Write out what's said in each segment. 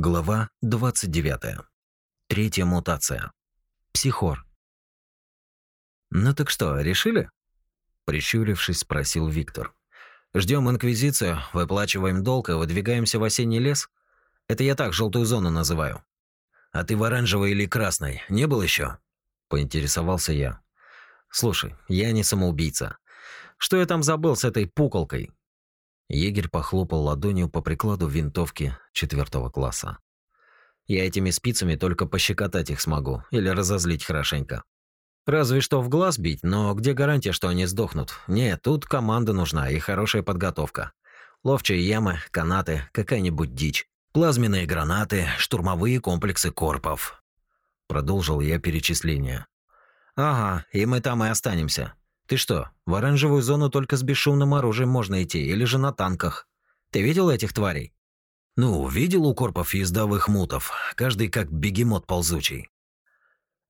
Глава 29. Третья мутация. Психор. «Ну так что, решили?» Прищурившись, спросил Виктор. Ждем инквизицию, выплачиваем долг и выдвигаемся в осенний лес? Это я так желтую зону называю. А ты в оранжевой или красной не был еще? Поинтересовался я. Слушай, я не самоубийца. Что я там забыл с этой пуколкой? Егерь похлопал ладонью по прикладу винтовки четвертого класса. Я этими спицами только пощекотать их смогу или разозлить хорошенько. Разве что в глаз бить, но где гарантия, что они сдохнут? Нет, тут команда нужна и хорошая подготовка. Ловчие ямы, канаты, какая-нибудь дичь. Плазменные гранаты, штурмовые комплексы корпов. Продолжил я перечисление. Ага, и мы там и останемся. Ты что, в оранжевую зону только с бесшумным оружием можно идти, или же на танках? Ты видел этих тварей? Ну, видел у корпов ездовых мутов, каждый как бегемот ползучий.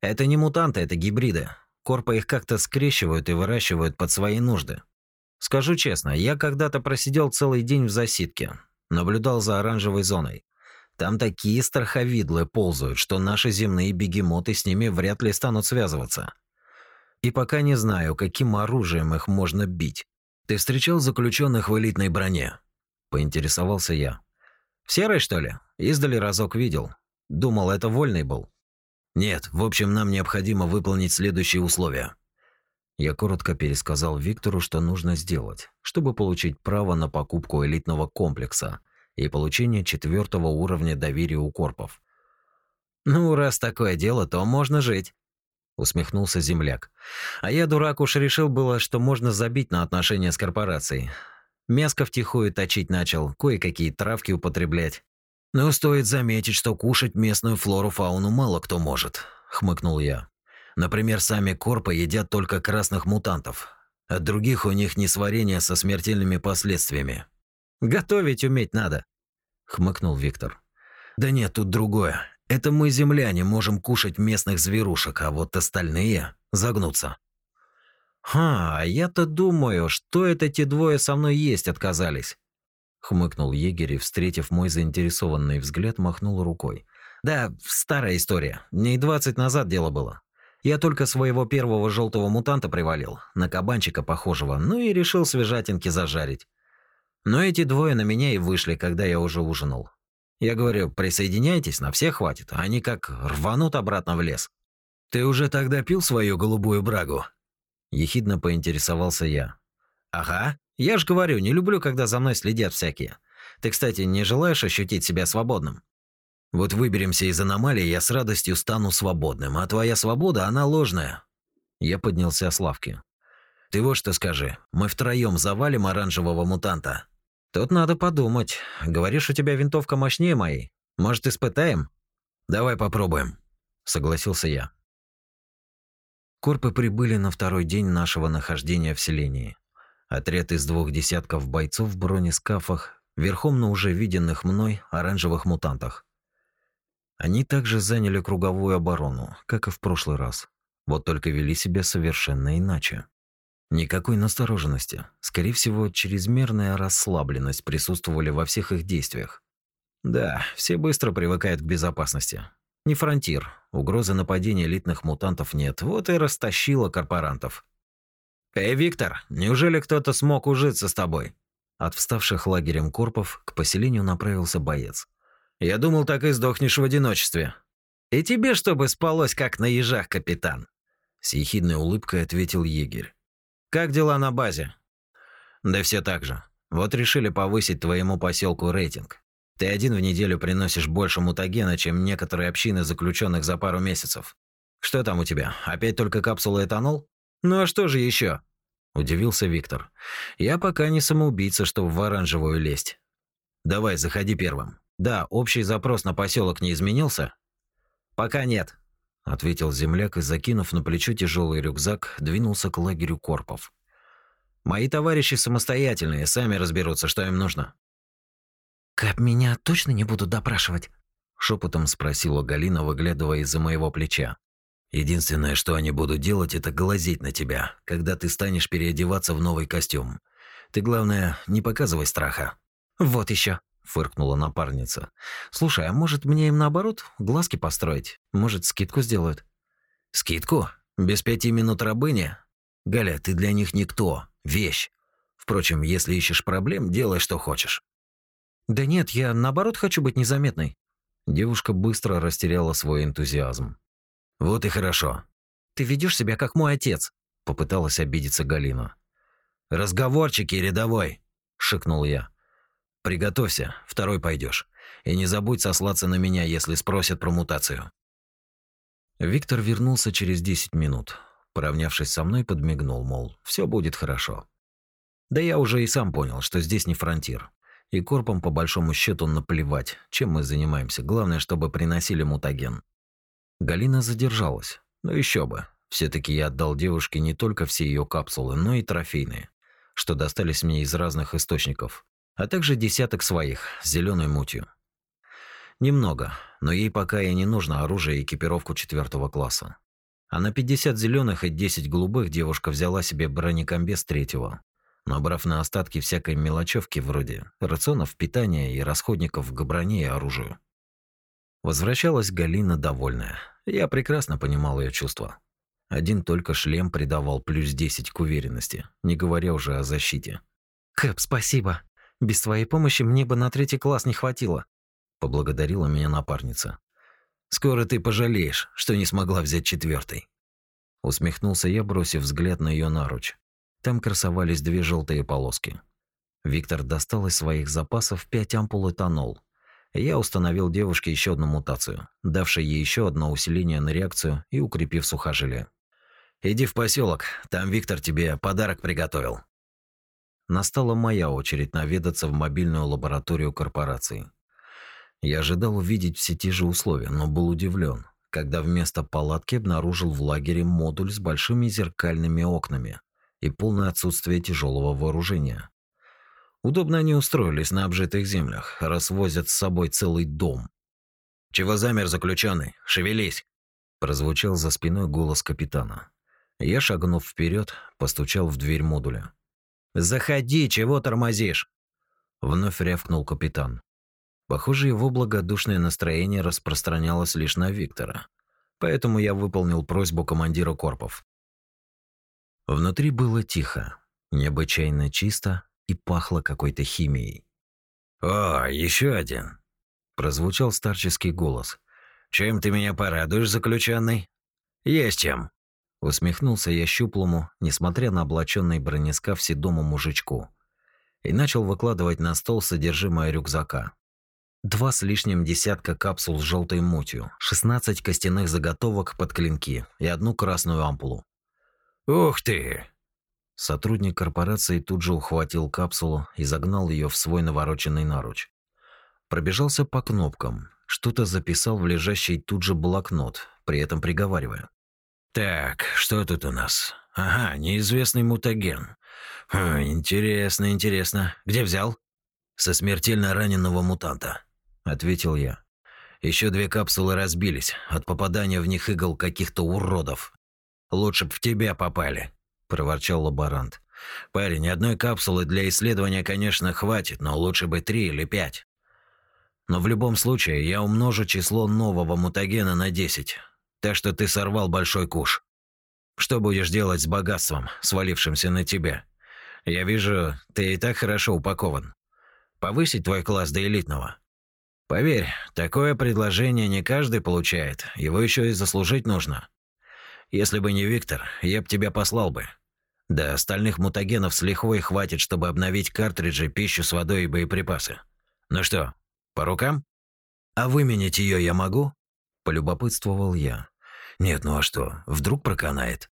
Это не мутанты, это гибриды. Корпы их как-то скрещивают и выращивают под свои нужды. Скажу честно, я когда-то просидел целый день в засидке, наблюдал за оранжевой зоной. Там такие страховидлы ползают, что наши земные бегемоты с ними вряд ли станут связываться. И пока не знаю, каким оружием их можно бить. Ты встречал заключенных в элитной броне? Поинтересовался я. В серой, что ли? Издали разок видел. Думал, это вольный был. Нет, в общем, нам необходимо выполнить следующие условия. Я коротко пересказал Виктору, что нужно сделать, чтобы получить право на покупку элитного комплекса и получение четвертого уровня доверия у корпов. Ну, раз такое дело, то можно жить усмехнулся земляк. А я, дурак, уж решил было, что можно забить на отношения с корпорацией. Мяско втихую точить начал, кое-какие травки употреблять. Но стоит заметить, что кушать местную флору-фауну мало кто может, хмыкнул я. Например, сами корпы едят только красных мутантов. От других у них несварение со смертельными последствиями. Готовить уметь надо, хмыкнул Виктор. Да нет, тут другое. Это мы, земляне, можем кушать местных зверушек, а вот остальные загнутся. Ха, я-то думаю, что это те двое со мной есть отказались. Хмыкнул егерь и, встретив мой заинтересованный взгляд, махнул рукой. Да, старая история. Дней двадцать назад дело было. Я только своего первого желтого мутанта привалил, на кабанчика похожего, ну и решил свежатинки зажарить. Но эти двое на меня и вышли, когда я уже ужинал. Я говорю, присоединяйтесь, на всех хватит, а они как рванут обратно в лес. Ты уже тогда пил свою голубую брагу? Ехидно поинтересовался я. Ага, я ж говорю, не люблю, когда за мной следят всякие. Ты, кстати, не желаешь ощутить себя свободным? Вот выберемся из аномалии, я с радостью стану свободным, а твоя свобода, она ложная. Я поднялся с лавки. Ты вот что скажи, мы втроем завалим оранжевого мутанта, Тут надо подумать. Говоришь, у тебя винтовка мощнее моей. Может, испытаем? Давай попробуем, согласился я. Корпы прибыли на второй день нашего нахождения в селении. Отряд из двух десятков бойцов в бронескафах, верхом на уже виденных мной оранжевых мутантах. Они также заняли круговую оборону, как и в прошлый раз. Вот только вели себя совершенно иначе. Никакой настороженности. Скорее всего, чрезмерная расслабленность присутствовали во всех их действиях. Да, все быстро привыкают к безопасности. Не фронтир. Угрозы нападения элитных мутантов нет. Вот и растащило корпорантов. «Эй, Виктор, неужели кто-то смог ужиться с тобой?» От вставших лагерем корпов к поселению направился боец. «Я думал, так и сдохнешь в одиночестве». «И тебе, чтобы спалось, как на ежах, капитан?» С ехидной улыбкой ответил егерь. Как дела на базе? Да все так же. Вот решили повысить твоему поселку рейтинг. Ты один в неделю приносишь больше мутагена, чем некоторые общины заключенных за пару месяцев. Что там у тебя? Опять только капсула этанол? Ну а что же еще? Удивился Виктор. Я пока не самоубийца, чтобы в оранжевую лезть. Давай, заходи первым. Да, общий запрос на поселок не изменился? Пока нет, ответил земляк и, закинув на плечо тяжелый рюкзак, двинулся к лагерю корпов. Мои товарищи самостоятельные, сами разберутся, что им нужно. Как меня точно не будут допрашивать? шепотом спросила Галина, выглядывая из-за моего плеча. Единственное, что они будут делать, это глазеть на тебя, когда ты станешь переодеваться в новый костюм. Ты главное, не показывай страха. Вот еще, фыркнула напарница. Слушай, а может мне им наоборот глазки построить? Может, скидку сделают? Скидку? Без пяти минут рабыни? Галя, ты для них никто, вещь. Впрочем, если ищешь проблем, делай что хочешь. Да нет, я наоборот хочу быть незаметной. Девушка быстро растеряла свой энтузиазм. Вот и хорошо. Ты ведешь себя как мой отец, попыталась обидеться Галина. Разговорчики рядовой, шикнул я. Приготовься, второй пойдешь. И не забудь сослаться на меня, если спросят про мутацию. Виктор вернулся через 10 минут. Поравнявшись со мной, подмигнул, мол, все будет хорошо. Да я уже и сам понял, что здесь не фронтир. И корпом по большому счету наплевать, чем мы занимаемся. Главное, чтобы приносили мутаген. Галина задержалась. Ну еще бы. все таки я отдал девушке не только все ее капсулы, но и трофейные, что достались мне из разных источников, а также десяток своих с зеленой мутью. Немного, но ей пока и не нужно оружие и экипировку четвертого класса. А на 50 зеленых и 10 голубых девушка взяла себе бронекомбез третьего, набрав на остатки всякой мелочевки вроде рационов питания и расходников к броне и оружию. Возвращалась Галина довольная. Я прекрасно понимал ее чувства. Один только шлем придавал плюс 10 к уверенности, не говоря уже о защите. «Кэп, спасибо. Без твоей помощи мне бы на третий класс не хватило», – поблагодарила меня напарница. «Скоро ты пожалеешь, что не смогла взять четвертый. Усмехнулся я, бросив взгляд на ее наруч. Там красовались две желтые полоски. Виктор достал из своих запасов пять ампул этанол. Я установил девушке еще одну мутацию, давшей ей еще одно усиление на реакцию и укрепив сухожилие. «Иди в поселок, там Виктор тебе подарок приготовил». Настала моя очередь наведаться в мобильную лабораторию корпорации. Я ожидал увидеть все те же условия, но был удивлен, когда вместо палатки обнаружил в лагере модуль с большими зеркальными окнами и полное отсутствие тяжелого вооружения. Удобно они устроились на обжитых землях, развозят с собой целый дом. «Чего замер, заключенный? Шевелись!» Прозвучал за спиной голос капитана. Я, шагнув вперед, постучал в дверь модуля. «Заходи, чего тормозишь?» Вновь рявкнул капитан. Похоже, его благодушное настроение распространялось лишь на Виктора. Поэтому я выполнил просьбу командира корпов. Внутри было тихо, необычайно чисто и пахло какой-то химией. «О, еще один!» – прозвучал старческий голос. «Чем ты меня порадуешь, заключенный?» «Есть чем!» Усмехнулся я щуплому, несмотря на облаченный бронескаф седому мужичку, и начал выкладывать на стол содержимое рюкзака. Два с лишним десятка капсул с желтой мутью, 16 костяных заготовок под клинки и одну красную ампулу. «Ух ты!» Сотрудник корпорации тут же ухватил капсулу и загнал ее в свой навороченный наруч. Пробежался по кнопкам, что-то записал в лежащий тут же блокнот, при этом приговаривая. Так, что тут у нас? Ага, неизвестный мутаген. Хм, интересно, интересно. Где взял? Со смертельно раненого мутанта, ответил я. Еще две капсулы разбились от попадания в них игл каких-то уродов. Лучше б в тебя попали, проворчал лаборант. Парень, одной капсулы для исследования, конечно, хватит, но лучше бы три или пять. Но в любом случае я умножу число нового мутагена на 10. Так что ты сорвал большой куш. Что будешь делать с богатством, свалившимся на тебя? Я вижу, ты и так хорошо упакован. Повысить твой класс до элитного. Поверь, такое предложение не каждый получает, его еще и заслужить нужно. Если бы не Виктор, я б тебя послал бы. Да остальных мутагенов с лихвой хватит, чтобы обновить картриджи, пищу с водой и боеприпасы. Ну что, по рукам? А выменять ее я могу? Полюбопытствовал я. Нет, ну а что, вдруг проканает?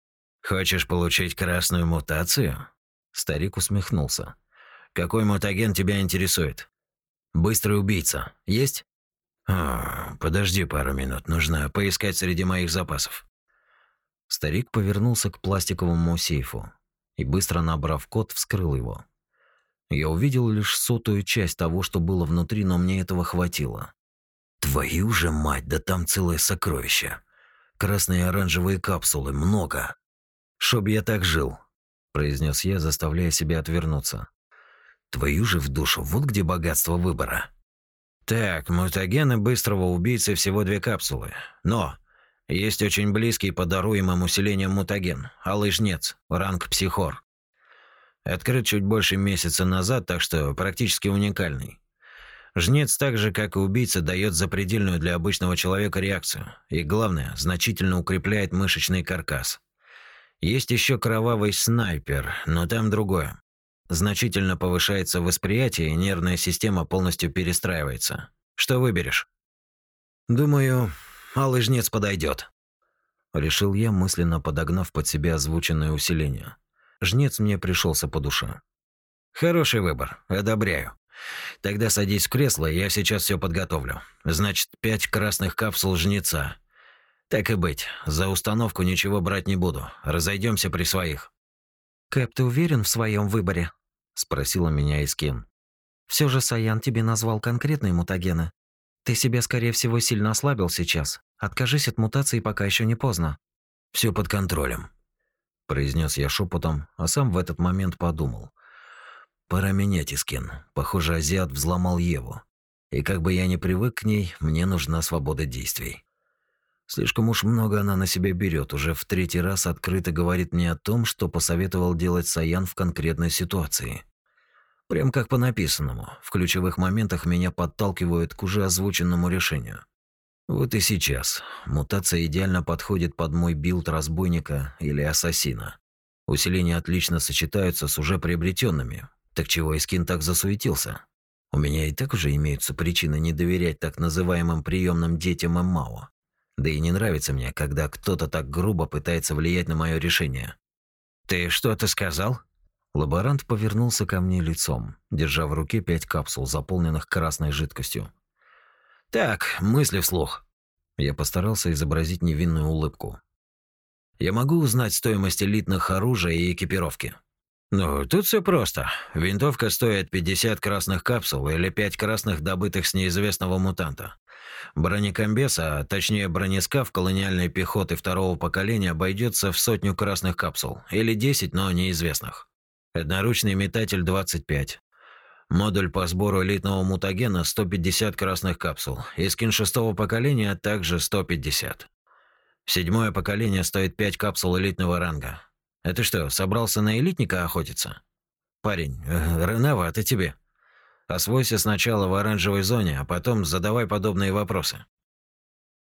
Хочешь получить красную мутацию? Старик усмехнулся. Какой мутаген тебя интересует? Быстрый убийца. Есть? А, подожди пару минут, нужно поискать среди моих запасов. Старик повернулся к пластиковому сейфу и быстро набрав код, вскрыл его. Я увидел лишь сотую часть того, что было внутри, но мне этого хватило. Твою же мать, да там целое сокровище. Красные и оранжевые капсулы, много. Чтоб я так жил, произнес я, заставляя себя отвернуться. Твою же в душу, вот где богатство выбора. Так, мутагены быстрого убийцы всего две капсулы. Но есть очень близкий по даруемым усилениям мутаген, алый жнец, ранг психор. Открыт чуть больше месяца назад, так что практически уникальный. Жнец так же, как и убийца, дает запредельную для обычного человека реакцию. И главное, значительно укрепляет мышечный каркас. Есть еще кровавый снайпер, но там другое. Значительно повышается восприятие, и нервная система полностью перестраивается. Что выберешь? Думаю, алый жнец подойдет. Решил я, мысленно подогнав под себя озвученное усиление. Жнец мне пришелся по душе. Хороший выбор, одобряю. Тогда садись в кресло, я сейчас все подготовлю. Значит, пять красных капсул жнеца. Так и быть, за установку ничего брать не буду. Разойдемся при своих. Кэп, ты уверен в своем выборе? спросила меня Искин. Все же Саян тебе назвал конкретные мутагены. Ты себя, скорее всего, сильно ослабил сейчас. Откажись от мутации, пока еще не поздно. Все под контролем, произнес я шепотом, а сам в этот момент подумал: Пора менять Искин. Похоже, азиат взломал Еву. И как бы я ни привык к ней, мне нужна свобода действий. Слишком уж много она на себя берет, уже в третий раз открыто говорит мне о том, что посоветовал делать Саян в конкретной ситуации. Прям как по написанному, в ключевых моментах меня подталкивают к уже озвученному решению. Вот и сейчас. Мутация идеально подходит под мой билд разбойника или ассасина. Усиления отлично сочетаются с уже приобретенными, так чего Искин так засуетился? У меня и так уже имеются причины не доверять так называемым приемным детям ММАО. Да и не нравится мне, когда кто-то так грубо пытается влиять на мое решение. «Ты что-то сказал?» Лаборант повернулся ко мне лицом, держа в руке пять капсул, заполненных красной жидкостью. «Так, мысли вслух». Я постарался изобразить невинную улыбку. «Я могу узнать стоимость элитных оружия и экипировки?» Ну, тут все просто. Винтовка стоит 50 красных капсул или 5 красных, добытых с неизвестного мутанта. Бронекомбез, а точнее бронескаф колониальной пехоты второго поколения обойдется в сотню красных капсул, или 10, но неизвестных. Одноручный метатель 25. Модуль по сбору элитного мутагена 150 красных капсул. И скин шестого поколения также 150. Седьмое поколение стоит 5 капсул элитного ранга. Это что, собрался на элитника охотиться? Парень, э, рановато тебе. Освойся сначала в оранжевой зоне, а потом задавай подобные вопросы.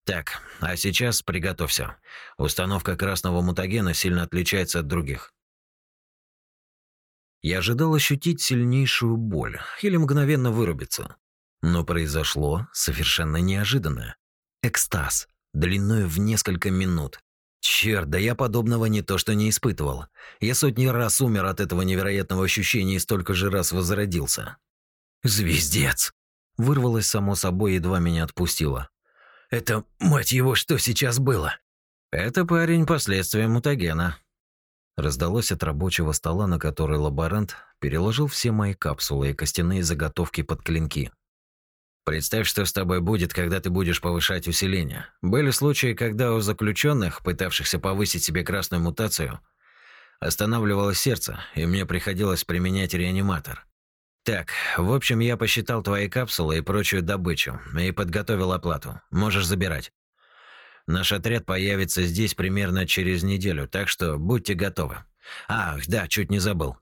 Так, а сейчас приготовься. Установка красного мутагена сильно отличается от других. Я ожидал ощутить сильнейшую боль или мгновенно вырубиться. Но произошло совершенно неожиданное. Экстаз, длиной в несколько минут, Черт, да я подобного не то что не испытывал. Я сотни раз умер от этого невероятного ощущения и столько же раз возродился. Звездец. Вырвалось само собой, едва меня отпустило. Это, мать его, что сейчас было? Это парень последствия мутагена. Раздалось от рабочего стола, на который лаборант переложил все мои капсулы и костяные заготовки под клинки. Представь, что с тобой будет, когда ты будешь повышать усиление. Были случаи, когда у заключенных, пытавшихся повысить себе красную мутацию, останавливалось сердце, и мне приходилось применять реаниматор. Так, в общем, я посчитал твои капсулы и прочую добычу и подготовил оплату. Можешь забирать. Наш отряд появится здесь примерно через неделю, так что будьте готовы. Ах, да, чуть не забыл.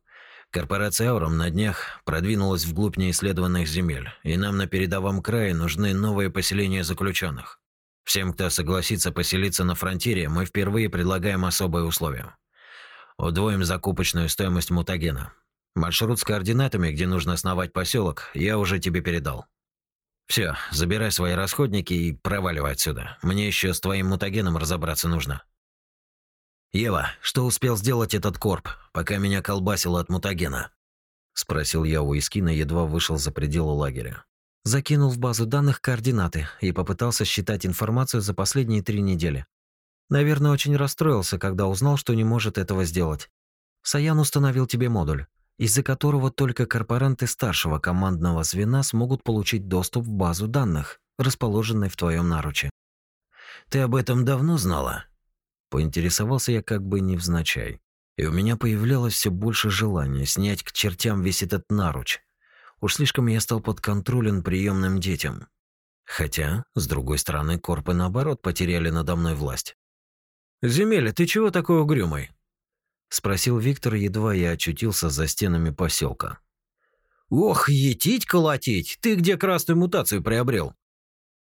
Корпорация Аурум на днях продвинулась вглубь неисследованных земель, и нам на передовом крае нужны новые поселения заключенных. Всем, кто согласится поселиться на фронтире, мы впервые предлагаем особые условия. Удвоим закупочную стоимость мутагена. Маршрут с координатами, где нужно основать поселок, я уже тебе передал. Все, забирай свои расходники и проваливай отсюда. Мне еще с твоим мутагеном разобраться нужно. «Ева, что успел сделать этот корп, пока меня колбасило от мутагена?» Спросил я у Искина, едва вышел за пределы лагеря. Закинул в базу данных координаты и попытался считать информацию за последние три недели. Наверное, очень расстроился, когда узнал, что не может этого сделать. Саян установил тебе модуль, из-за которого только корпоранты старшего командного звена смогут получить доступ в базу данных, расположенной в твоем наруче. Ты об этом давно знала? Поинтересовался я как бы невзначай. И у меня появлялось все больше желания снять к чертям весь этот наруч. Уж слишком я стал подконтролен приемным детям. Хотя, с другой стороны, корпы наоборот потеряли надо мной власть. «Земеля, ты чего такой угрюмый?» — спросил Виктор, едва я очутился за стенами поселка. «Ох, етить-колотить! Ты где красную мутацию приобрел?»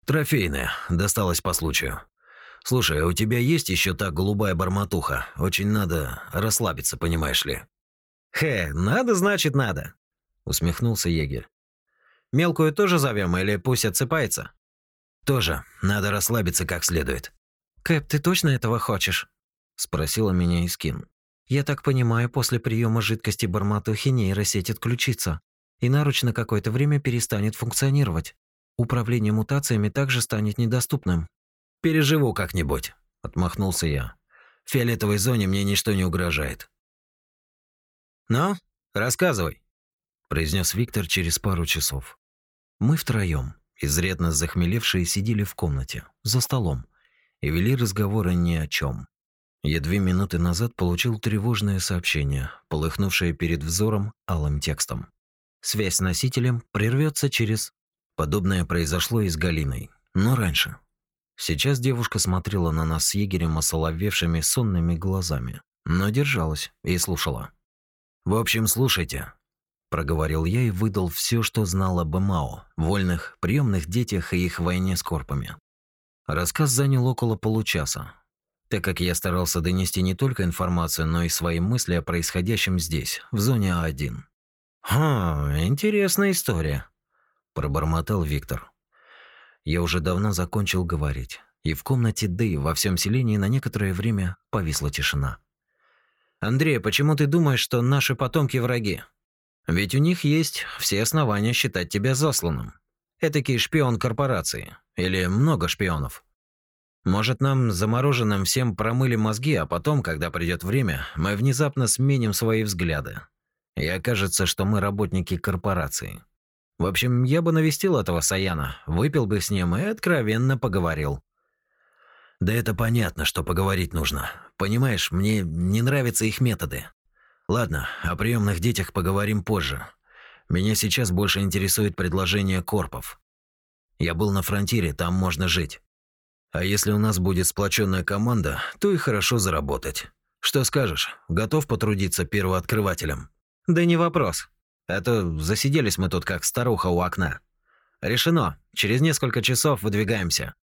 «Трофейная, досталась по случаю. Слушай, а у тебя есть еще та голубая барматуха? Очень надо расслабиться, понимаешь ли?» «Хе, надо, значит, надо», — усмехнулся егерь. «Мелкую тоже зовем или пусть отсыпается?» «Тоже. Надо расслабиться как следует». «Кэп, ты точно этого хочешь?» – спросила меня Искин. «Я так понимаю, после приема жидкости барматухи нейросеть отключится, и наруч на какое-то время перестанет функционировать. Управление мутациями также станет недоступным». «Переживу как-нибудь», – отмахнулся я. «В фиолетовой зоне мне ничто не угрожает». «Ну, рассказывай», – произнес Виктор через пару часов. Мы втроем, изрядно захмелевшие, сидели в комнате, за столом, и вели разговоры ни о чем. Я две минуты назад получил тревожное сообщение, полыхнувшее перед взором алым текстом. Связь с носителем прервется через... Подобное произошло и с Галиной, но раньше. Сейчас девушка смотрела на нас с егерем осоловевшими сонными глазами, но держалась и слушала. «В общем, слушайте», – проговорил я и выдал все, что знал об МАО, вольных, приемных детях и их войне с корпами. Рассказ занял около получаса, так как я старался донести не только информацию, но и свои мысли о происходящем здесь, в зоне А1. «Хм, интересная история», – пробормотал Виктор. Я уже давно закончил говорить, и в комнате Ды во всем селении на некоторое время повисла тишина. «Андрей, почему ты думаешь, что наши потомки враги? Ведь у них есть все основания считать тебя засланным. Этакий шпион корпорации. Или много шпионов. Может, нам, замороженным, всем промыли мозги, а потом, когда придет время, мы внезапно сменим свои взгляды. И окажется, что мы работники корпорации. В общем, я бы навестил этого Саяна, выпил бы с ним и откровенно поговорил. Да это понятно, что поговорить нужно. Понимаешь, мне не нравятся их методы. Ладно, о приемных детях поговорим позже. Меня сейчас больше интересует предложение корпов. Я был на фронтире, там можно жить. А если у нас будет сплоченная команда, то и хорошо заработать. Что скажешь? Готов потрудиться первооткрывателем? Да не вопрос. А то засиделись мы тут как старуха у окна. Решено. Через несколько часов выдвигаемся.